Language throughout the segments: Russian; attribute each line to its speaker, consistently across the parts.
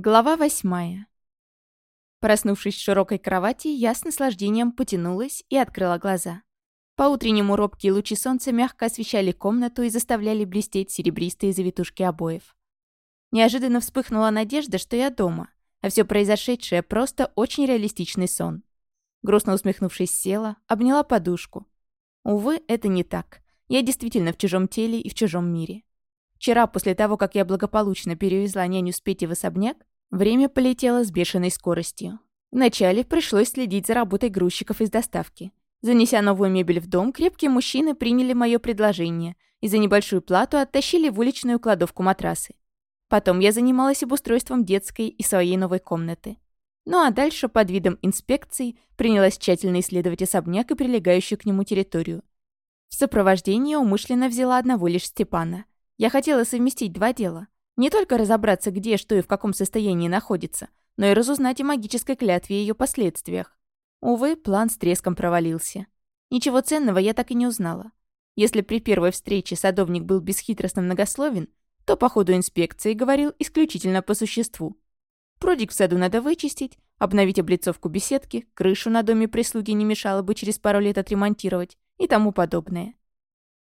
Speaker 1: Глава восьмая. Проснувшись в широкой кровати, я с наслаждением потянулась и открыла глаза. По-утреннему робкие лучи солнца мягко освещали комнату и заставляли блестеть серебристые завитушки обоев. Неожиданно вспыхнула надежда, что я дома, а все произошедшее просто очень реалистичный сон. Грустно усмехнувшись, села, обняла подушку. Увы, это не так. Я действительно в чужом теле и в чужом мире. Вчера, после того, как я благополучно перевезла няню с Пети в особняк, время полетело с бешеной скоростью. Вначале пришлось следить за работой грузчиков из доставки. Занеся новую мебель в дом, крепкие мужчины приняли мое предложение и за небольшую плату оттащили в уличную кладовку матрасы. Потом я занималась обустройством детской и своей новой комнаты. Ну а дальше под видом инспекций принялась тщательно исследовать особняк и прилегающую к нему территорию. В сопровождении умышленно взяла одного лишь Степана – я хотела совместить два дела. Не только разобраться, где, что и в каком состоянии находится, но и разузнать о магической клятве и ее последствиях. Увы, план с треском провалился. Ничего ценного я так и не узнала. Если при первой встрече садовник был бесхитростно многословен, то по ходу инспекции говорил исключительно по существу. Прудик в саду надо вычистить, обновить облицовку беседки, крышу на доме прислуги не мешало бы через пару лет отремонтировать и тому подобное.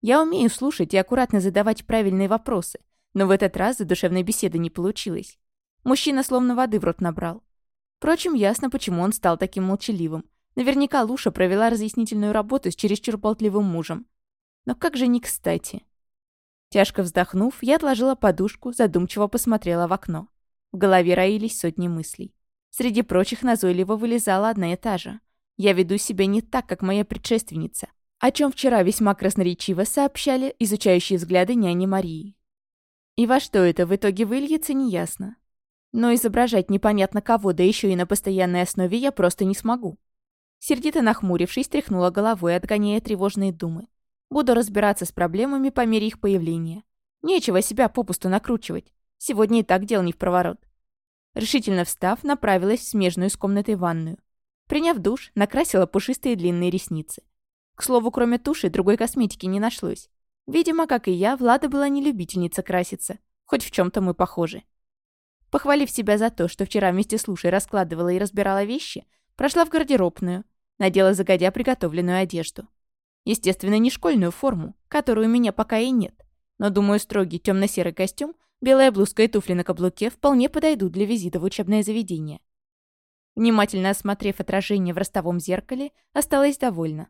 Speaker 1: Я умею слушать и аккуратно задавать правильные вопросы, но в этот раз задушевной беседы не получилось. Мужчина словно воды в рот набрал. Впрочем, ясно, почему он стал таким молчаливым. Наверняка Луша провела разъяснительную работу с чересчур болтливым мужем. Но как же не кстати. Тяжко вздохнув, я отложила подушку, задумчиво посмотрела в окно. В голове роились сотни мыслей. Среди прочих назойливо вылезала одна и та же. Я веду себя не так, как моя предшественница о чем вчера весьма красноречиво сообщали изучающие взгляды няни Марии. И во что это в итоге выльется, неясно. Но изображать непонятно кого, да еще и на постоянной основе я просто не смогу. Сердито нахмурившись, тряхнула головой, отгоняя тревожные думы. Буду разбираться с проблемами по мере их появления. Нечего себя попусту накручивать. Сегодня и так дел не в проворот. Решительно встав, направилась в смежную с комнатой ванную. Приняв душ, накрасила пушистые длинные ресницы. К слову, кроме туши, другой косметики не нашлось. Видимо, как и я, Влада была не любительница краситься. Хоть в чем то мы похожи. Похвалив себя за то, что вчера вместе с Лушей раскладывала и разбирала вещи, прошла в гардеробную, надела загодя приготовленную одежду. Естественно, не школьную форму, которую у меня пока и нет. Но, думаю, строгий темно-серый костюм, белая блузка и туфли на каблуке вполне подойдут для визита в учебное заведение. Внимательно осмотрев отражение в ростовом зеркале, осталась довольна.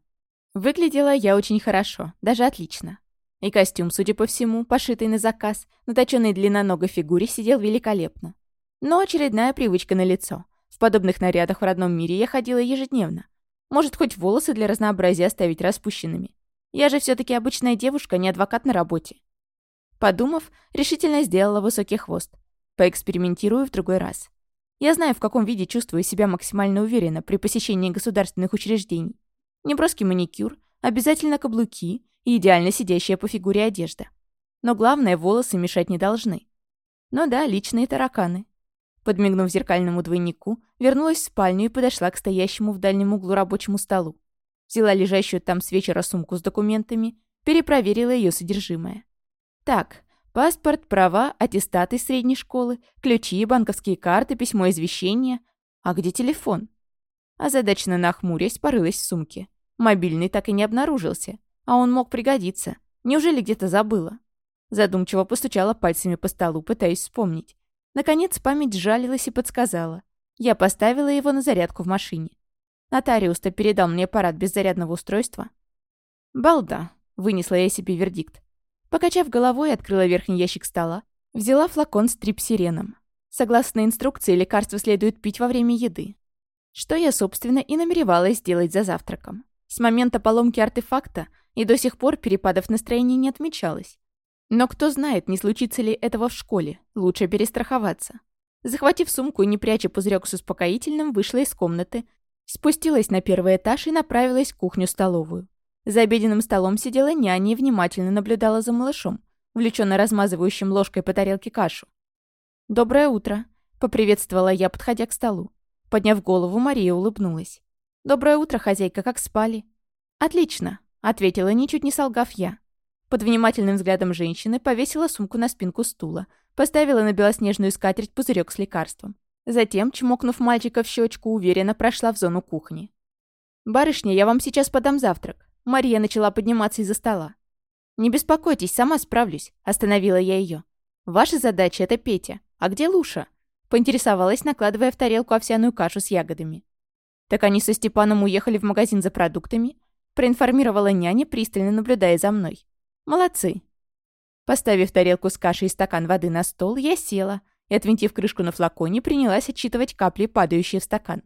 Speaker 1: Выглядела я очень хорошо, даже отлично. И костюм, судя по всему, пошитый на заказ, на точенной длинноногой фигуре сидел великолепно. Но очередная привычка на лицо. В подобных нарядах в родном мире я ходила ежедневно. Может, хоть волосы для разнообразия оставить распущенными. Я же все таки обычная девушка, не адвокат на работе. Подумав, решительно сделала высокий хвост. Поэкспериментирую в другой раз. Я знаю, в каком виде чувствую себя максимально уверенно при посещении государственных учреждений. Неброский маникюр, обязательно каблуки и идеально сидящая по фигуре одежда. Но главное, волосы мешать не должны. Но да, личные тараканы. Подмигнув зеркальному двойнику, вернулась в спальню и подошла к стоящему в дальнем углу рабочему столу. Взяла лежащую там с вечера сумку с документами, перепроверила ее содержимое. Так, паспорт, права, аттестаты средней школы, ключи, банковские карты, письмо извещения. А где телефон? Озадаченно нахмурясь, порылась в сумке. Мобильный так и не обнаружился, а он мог пригодиться. Неужели где-то забыла? Задумчиво постучала пальцами по столу, пытаясь вспомнить. Наконец память сжалилась и подсказала. Я поставила его на зарядку в машине. Нотариус-то передал мне аппарат без зарядного устройства. «Балда», — вынесла я себе вердикт. Покачав головой, открыла верхний ящик стола, взяла флакон с трипсиреном. Согласно инструкции, лекарство следует пить во время еды. Что я, собственно, и намеревалась сделать за завтраком. С момента поломки артефакта и до сих пор перепадов настроения не отмечалось. Но кто знает, не случится ли этого в школе. Лучше перестраховаться. Захватив сумку и не пряча пузырек с успокоительным, вышла из комнаты, спустилась на первый этаж и направилась в кухню-столовую. За обеденным столом сидела няня и внимательно наблюдала за малышом, увлеченно размазывающим ложкой по тарелке кашу. «Доброе утро», — поприветствовала я, подходя к столу. Подняв голову, Мария улыбнулась. «Доброе утро, хозяйка, как спали?» «Отлично», — ответила, ничуть не солгав я. Под внимательным взглядом женщины повесила сумку на спинку стула, Поставила на белоснежную скатерть пузырек с лекарством. Затем, чмокнув мальчика в щечку, уверенно прошла в зону кухни. «Барышня, я вам сейчас подам завтрак». Мария начала подниматься из-за стола. «Не беспокойтесь, сама справлюсь», — остановила я ее. «Ваша задача — это Петя. А где Луша?» Поинтересовалась, накладывая в тарелку овсяную кашу с ягодами. «Так они со Степаном уехали в магазин за продуктами?» Проинформировала няня, пристально наблюдая за мной. «Молодцы». Поставив тарелку с кашей и стакан воды на стол, я села и, отвинтив крышку на флаконе, принялась отчитывать капли, падающие в стакан.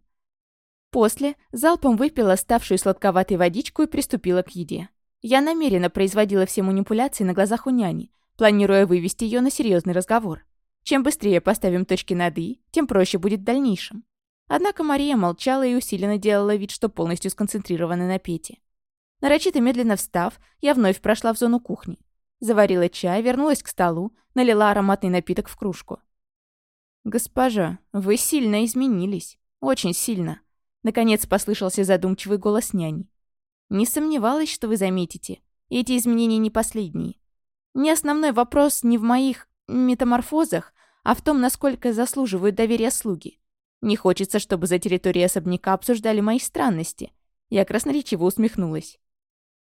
Speaker 1: После залпом выпила ставшую сладковатой водичку и приступила к еде. Я намеренно производила все манипуляции на глазах у няни, планируя вывести ее на серьезный разговор. Чем быстрее поставим точки над «и», тем проще будет в дальнейшем. Однако Мария молчала и усиленно делала вид, что полностью сконцентрирована на Пете. Нарочито медленно встав, я вновь прошла в зону кухни. Заварила чай, вернулась к столу, налила ароматный напиток в кружку. «Госпожа, вы сильно изменились. Очень сильно», Наконец послышался задумчивый голос няни. «Не сомневалась, что вы заметите. Эти изменения не последние. Не основной вопрос не в моих метаморфозах, а в том, насколько заслуживают доверия слуги. Не хочется, чтобы за территорией особняка обсуждали мои странности». Я красноречиво усмехнулась.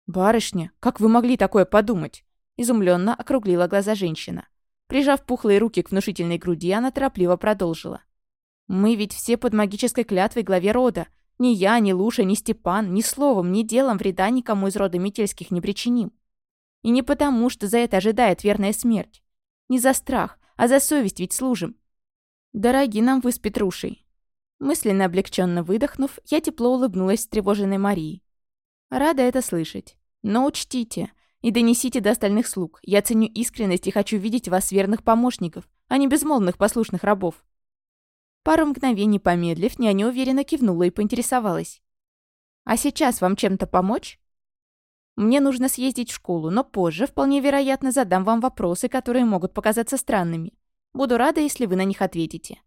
Speaker 1: «Барышня, как вы могли такое подумать?» Изумленно округлила глаза женщина. Прижав пухлые руки к внушительной груди, она торопливо продолжила. Мы ведь все под магической клятвой главе рода. Ни я, ни Луша, ни Степан, ни словом, ни делом вреда никому из рода Метельских не причиним. И не потому, что за это ожидает верная смерть. Не за страх, а за совесть ведь служим. Дороги нам вы с Петрушей. Мысленно облегченно выдохнув, я тепло улыбнулась тревоженной Марии. Рада это слышать. Но учтите и донесите до остальных слуг. Я ценю искренность и хочу видеть вас верных помощников, а не безмолвных послушных рабов. Пару мгновений помедлив, няня уверенно кивнула и поинтересовалась. «А сейчас вам чем-то помочь?» «Мне нужно съездить в школу, но позже, вполне вероятно, задам вам вопросы, которые могут показаться странными. Буду рада, если вы на них ответите».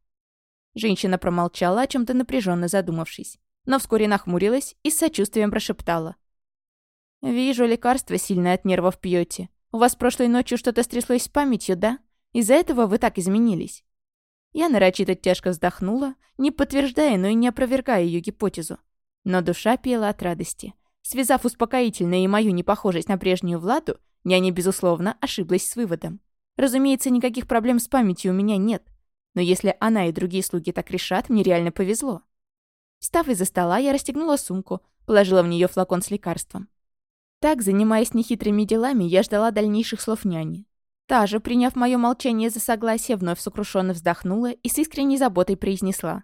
Speaker 1: Женщина промолчала, о чем то напряженно задумавшись, но вскоре нахмурилась и с сочувствием прошептала. «Вижу, лекарство сильное от нервов пьете. У вас прошлой ночью что-то стряслось с памятью, да? Из-за этого вы так изменились. Я нарочито тяжко вздохнула, не подтверждая, но и не опровергая ее гипотезу. Но душа пела от радости. Связав успокоительное и мою непохожесть на прежнюю Владу, няня, безусловно, ошиблась с выводом. Разумеется, никаких проблем с памятью у меня нет. Но если она и другие слуги так решат, мне реально повезло. Встав из-за стола, я расстегнула сумку, положила в нее флакон с лекарством. Так, занимаясь нехитрыми делами, я ждала дальнейших слов няни. Та же, приняв мое молчание за согласие, вновь сокрушенно вздохнула и с искренней заботой произнесла.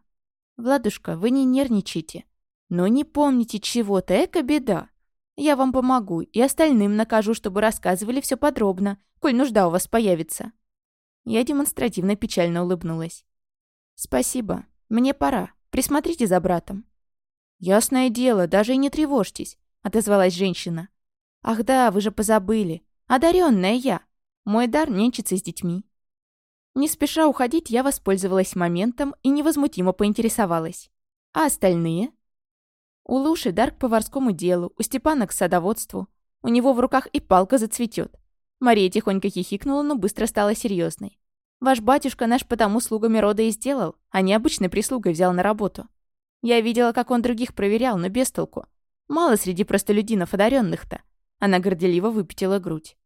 Speaker 1: «Владушка, вы не нервничайте. Но не помните чего-то, эко беда. Я вам помогу и остальным накажу, чтобы рассказывали все подробно, коль нужда у вас появится». Я демонстративно печально улыбнулась. «Спасибо. Мне пора. Присмотрите за братом». «Ясное дело, даже и не тревожьтесь», — отозвалась женщина. «Ах да, вы же позабыли. Одаренная я. Мой дар нянчится с детьми. Не спеша уходить, я воспользовалась моментом и невозмутимо поинтересовалась. А остальные? У Луши дар к поварскому делу, у Степана к садоводству. У него в руках и палка зацветет. Мария тихонько хихикнула, но быстро стала серьезной. Ваш батюшка наш потому слугами рода и сделал, а не обычной прислугой взял на работу. Я видела, как он других проверял, но без толку. Мало среди простолюдинов одаренных-то. Она горделиво выпятила грудь.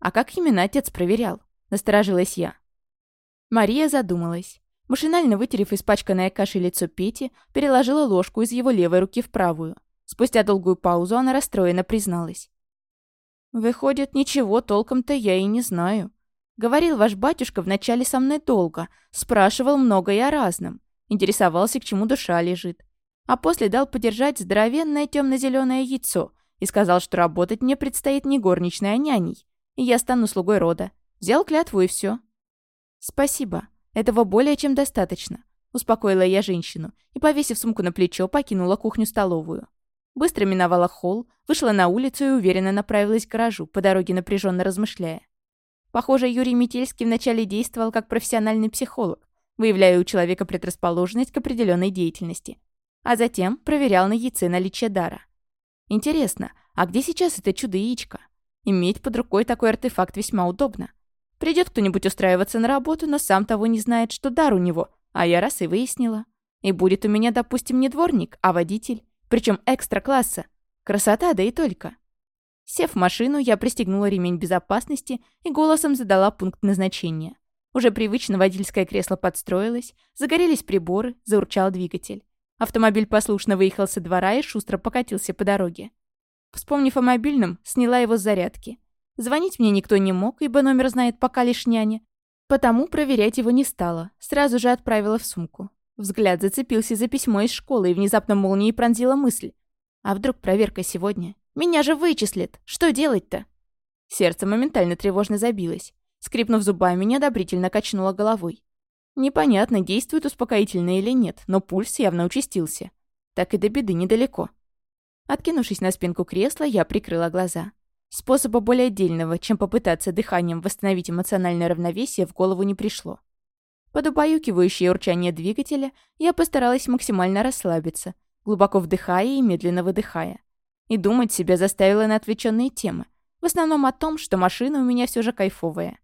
Speaker 1: «А как именно отец проверял?» – насторожилась я. Мария задумалась. Машинально вытерев испачканное кашей лицо Пети, переложила ложку из его левой руки в правую. Спустя долгую паузу она расстроенно призналась. «Выходит, ничего толком-то я и не знаю. Говорил ваш батюшка вначале со мной долго, спрашивал многое о разном, интересовался, к чему душа лежит. А после дал подержать здоровенное темно-зеленое яйцо и сказал, что работать мне предстоит не горничной, а няней, и я стану слугой рода. Взял клятву и все. «Спасибо. Этого более чем достаточно», — успокоила я женщину и, повесив сумку на плечо, покинула кухню-столовую. Быстро миновала холл, вышла на улицу и уверенно направилась к гаражу, по дороге напряженно размышляя. Похоже, Юрий Метельский вначале действовал как профессиональный психолог, выявляя у человека предрасположенность к определенной деятельности, а затем проверял на яйце наличие дара. Интересно, а где сейчас это чудо-яичко? Иметь под рукой такой артефакт весьма удобно. Придет кто-нибудь устраиваться на работу, но сам того не знает, что дар у него, а я раз и выяснила. И будет у меня, допустим, не дворник, а водитель, причем экстра-класса. Красота, да и только. Сев в машину, я пристегнула ремень безопасности и голосом задала пункт назначения. Уже привычно водительское кресло подстроилось, загорелись приборы, заурчал двигатель. Автомобиль послушно выехал со двора и шустро покатился по дороге. Вспомнив о мобильном, сняла его с зарядки. Звонить мне никто не мог, ибо номер знает пока лишь няня. Потому проверять его не стала, сразу же отправила в сумку. Взгляд зацепился за письмо из школы и внезапно молнией пронзила мысль. А вдруг проверка сегодня? Меня же вычислят. Что делать-то? Сердце моментально тревожно забилось. Скрипнув зубами, неодобрительно качнула головой. Непонятно, действует успокоительное или нет, но пульс явно участился. Так и до беды недалеко. Откинувшись на спинку кресла, я прикрыла глаза. Способа более отдельного, чем попытаться дыханием восстановить эмоциональное равновесие, в голову не пришло. Под убаюкивающее урчание двигателя я постаралась максимально расслабиться, глубоко вдыхая и медленно выдыхая. И думать себя заставила на отвлеченные темы. В основном о том, что машина у меня все же кайфовая.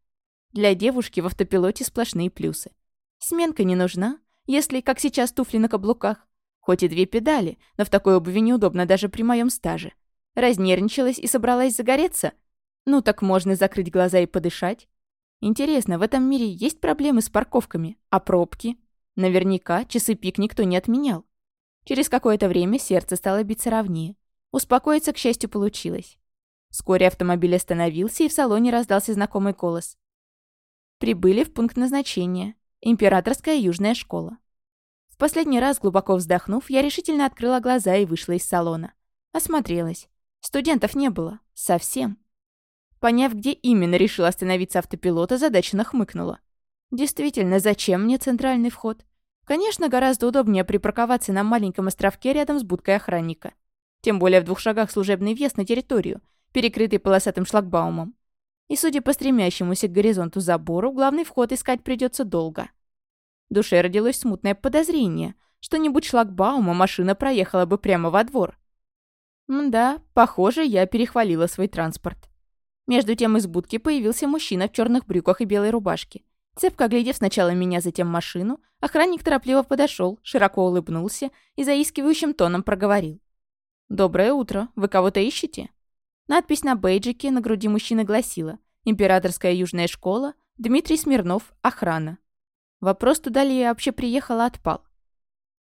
Speaker 1: Для девушки в автопилоте сплошные плюсы. Сменка не нужна, если, как сейчас, туфли на каблуках. Хоть и две педали, но в такой обуви неудобно даже при моем стаже. Разнервничалась и собралась загореться? Ну так можно закрыть глаза и подышать. Интересно, в этом мире есть проблемы с парковками, а пробки? Наверняка часы пик никто не отменял. Через какое-то время сердце стало биться ровнее. Успокоиться, к счастью, получилось. Вскоре автомобиль остановился, и в салоне раздался знакомый голос. Прибыли в пункт назначения. Императорская южная школа. В последний раз, глубоко вздохнув, я решительно открыла глаза и вышла из салона. Осмотрелась. Студентов не было. Совсем. Поняв, где именно решил остановиться автопилот, озадаченно хмыкнула. Действительно, зачем мне центральный вход? Конечно, гораздо удобнее припарковаться на маленьком островке рядом с будкой охранника. Тем более в двух шагах служебный въезд на территорию, перекрытый полосатым шлагбаумом. И судя по стремящемуся к горизонту забору, главный вход искать придется долго. В душе родилось смутное подозрение, что-нибудь шлагбаума машина проехала бы прямо во двор. Да, похоже, я перехвалила свой транспорт. Между тем из будки появился мужчина в черных брюках и белой рубашке. Цепко глядев сначала меня, затем машину, охранник торопливо подошел, широко улыбнулся и заискивающим тоном проговорил. «Доброе утро. Вы кого-то ищете?» Надпись на бейджике на груди мужчины гласила «Императорская южная школа, Дмитрий Смирнов, охрана». Вопрос, туда ли я вообще приехала, отпал.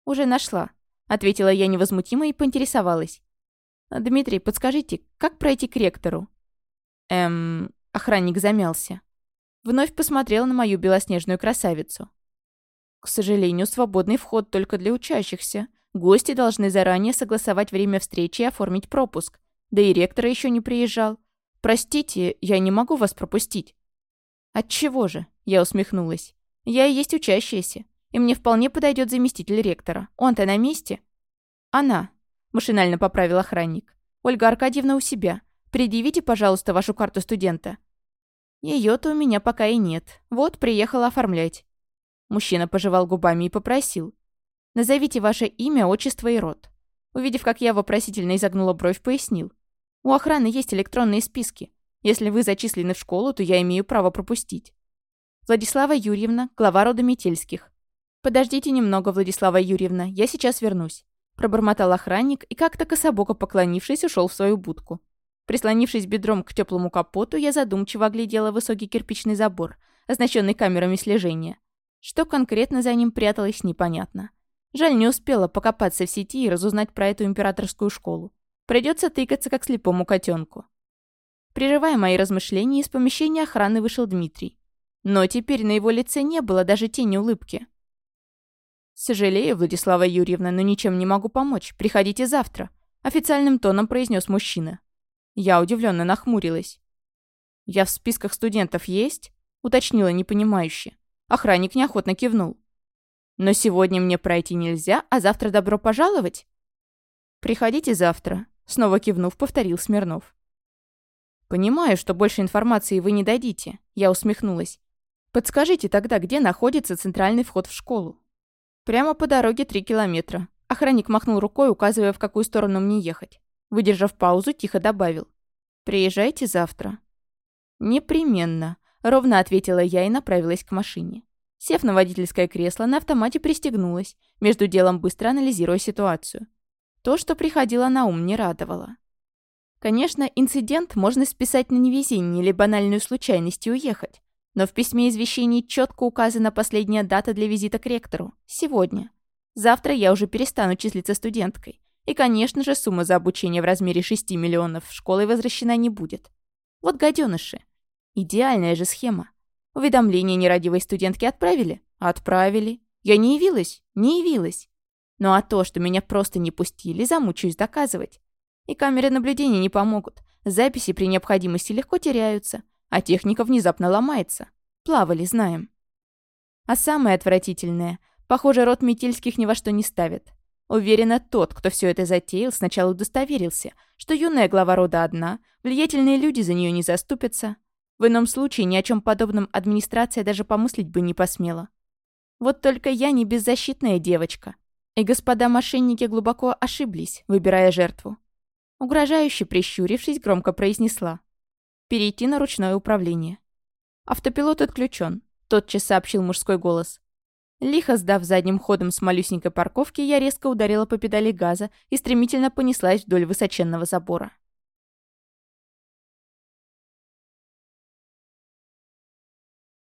Speaker 1: «Уже нашла», — ответила я невозмутимо и поинтересовалась. «Дмитрий, подскажите, как пройти к ректору?» «Эм...» — охранник замялся. Вновь посмотрел на мою белоснежную красавицу. «К сожалению, свободный вход только для учащихся. Гости должны заранее согласовать время встречи и оформить пропуск. Да и ректор еще не приезжал. Простите, я не могу вас пропустить». «Отчего же?» — я усмехнулась. «Я и есть учащаяся, и мне вполне подойдет заместитель ректора. Он-то на месте?» «Она», — машинально поправил охранник. «Ольга Аркадьевна у себя. Предъявите, пожалуйста, вашу карту студента». Ее-то у меня пока и нет. Вот, приехала оформлять». Мужчина пожевал губами и попросил. «Назовите ваше имя, отчество и род». Увидев, как я вопросительно изогнула бровь, пояснил. У охраны есть электронные списки. Если вы зачислены в школу, то я имею право пропустить. Владислава Юрьевна, глава рода Метельских. Подождите немного, Владислава Юрьевна, я сейчас вернусь. Пробормотал охранник и как-то кособоко поклонившись, ушел в свою будку. Прислонившись бедром к теплому капоту, я задумчиво оглядела высокий кирпичный забор, оснащенный камерами слежения. Что конкретно за ним пряталось, непонятно. Жаль, не успела покопаться в сети и разузнать про эту императорскую школу. Придется тыкаться, как слепому котенку. Прерывая мои размышления, из помещения охраны вышел Дмитрий. Но теперь на его лице не было даже тени улыбки. «Сожалею, Владислава Юрьевна, но ничем не могу помочь. Приходите завтра», — официальным тоном произнес мужчина. Я удивленно нахмурилась. «Я в списках студентов есть?» — уточнила непонимающе. Охранник неохотно кивнул. «Но сегодня мне пройти нельзя, а завтра добро пожаловать?» «Приходите завтра», Снова кивнув, повторил Смирнов. «Понимаю, что больше информации вы не дадите», — я усмехнулась. «Подскажите тогда, где находится центральный вход в школу?» «Прямо по дороге три километра». Охранник махнул рукой, указывая, в какую сторону мне ехать. Выдержав паузу, тихо добавил. «Приезжайте завтра». «Непременно», — Ровно ответила я и направилась к машине. Сев на водительское кресло, на автомате пристегнулась, между делом быстро анализируя ситуацию. То, что приходило на ум, не радовало. Конечно, инцидент можно списать на невезение или банальную случайность и уехать. Но в письме извещений четко указана последняя дата для визита к ректору – сегодня. Завтра я уже перестану числиться студенткой. И, конечно же, сумма за обучение в размере 6 миллионов школой возвращена не будет. Вот гаденыши. Идеальная же схема. Уведомление нерадивой студентки отправили? Отправили. Я не явилась? Не явилась. Ну а то, что меня просто не пустили, замучаюсь доказывать. И камеры наблюдения не помогут. Записи при необходимости легко теряются, а техника внезапно ломается. Плавали, знаем. А самое отвратительное, похоже, род Метельских ни во что не ставит. Уверена, тот, кто все это затеял, сначала удостоверился, что юная глава рода одна, влиятельные люди за нее не заступятся, в ином случае ни о чем подобном администрация даже помыслить бы не посмела. Вот только я не беззащитная девочка. И господа мошенники глубоко ошиблись, выбирая жертву. Угрожающе прищурившись, громко произнесла. Перейти на ручное управление. Автопилот отключен. Тотчас сообщил мужской голос. Лихо сдав задним ходом с малюсенькой парковки, я резко ударила по педали газа и стремительно понеслась вдоль высоченного забора.